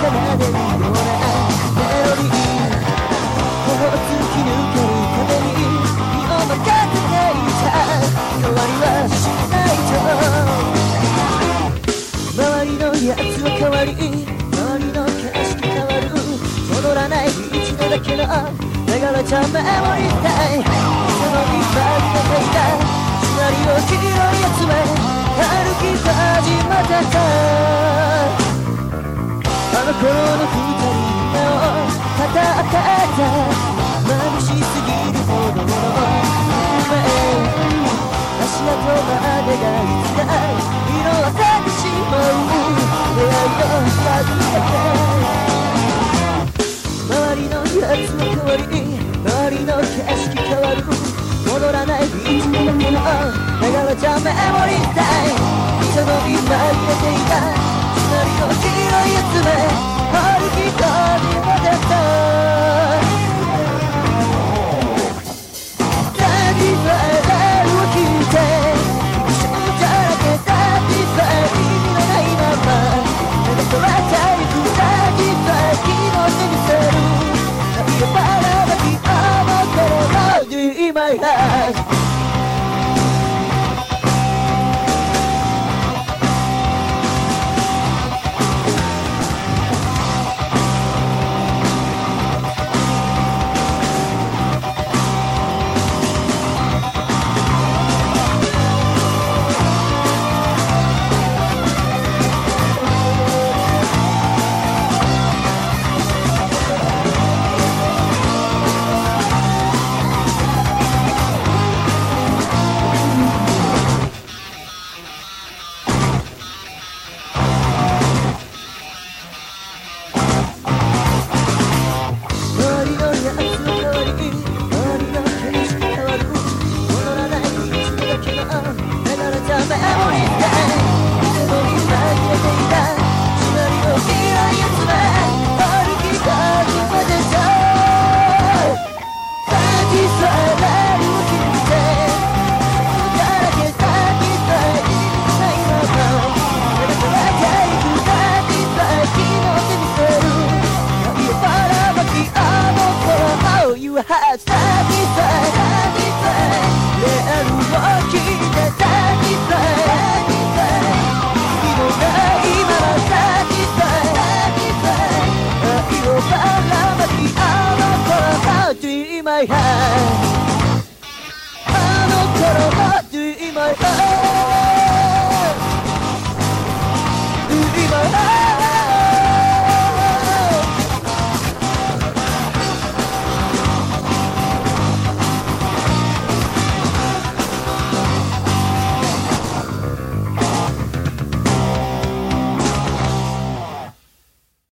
奏でるようなメロディー頬を突き抜けるために身を任せていた代わりはしないと周りのやつは変わり周りの景色変わる戻らない一度だけの流れたメモリータイムその今に出ていたシナリオ拾い集め歩き始めてたあの頃の二人目を語ってた眩しすぎるほどの夢足跡ま。でがいつだ色あせてしまう。出会いの数だけ。Terima kasih